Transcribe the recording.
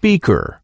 speaker.